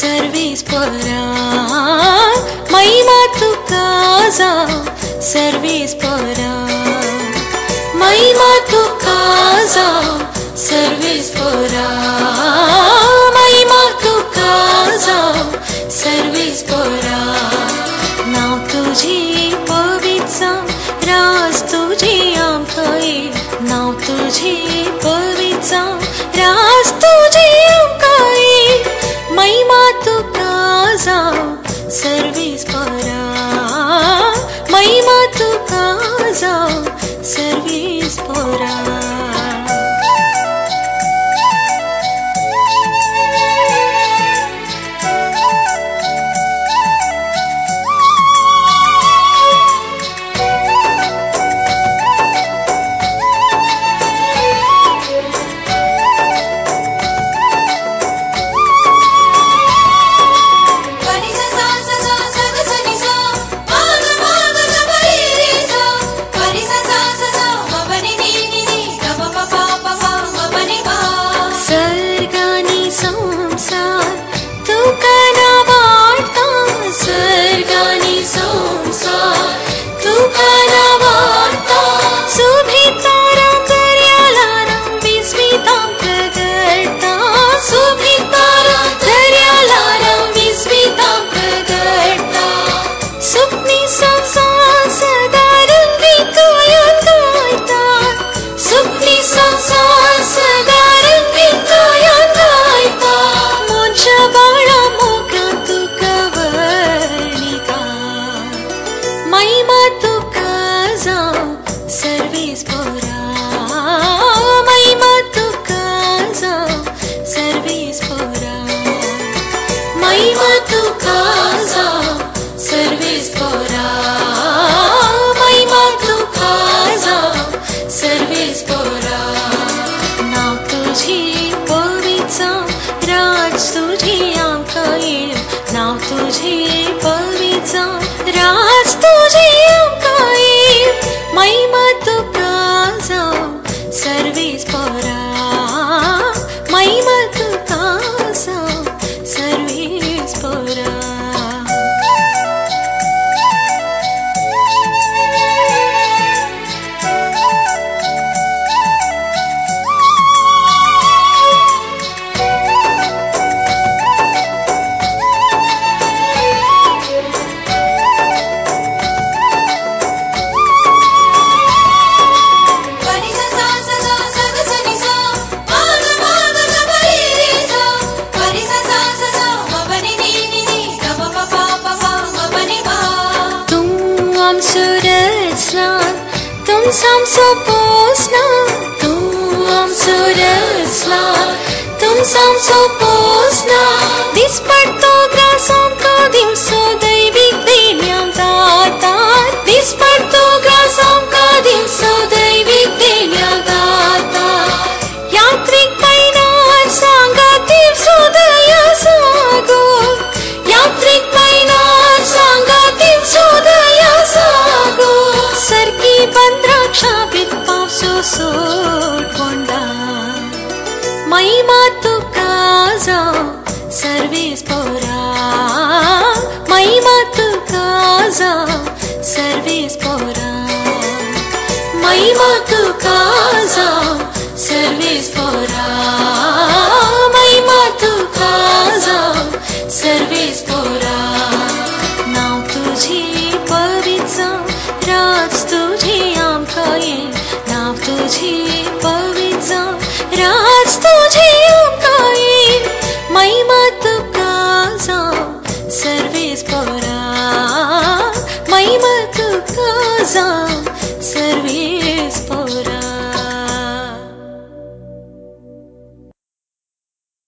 सर्विस्परा मैमा कर्विस्परा मै मातुका सर्विस्परा मैमाकाज सर्विस्परा नुजी पवि राज तुजि आई नी राज तु महिमत प्रा सर्विस् पर sam supposna tu am surasla tum sam supposna dispartograsam kadimsa मै मातु क सर्विस् पौरा मै मातुका सर्विस पौर मै मातुका सर्वि पौरा मै मातुका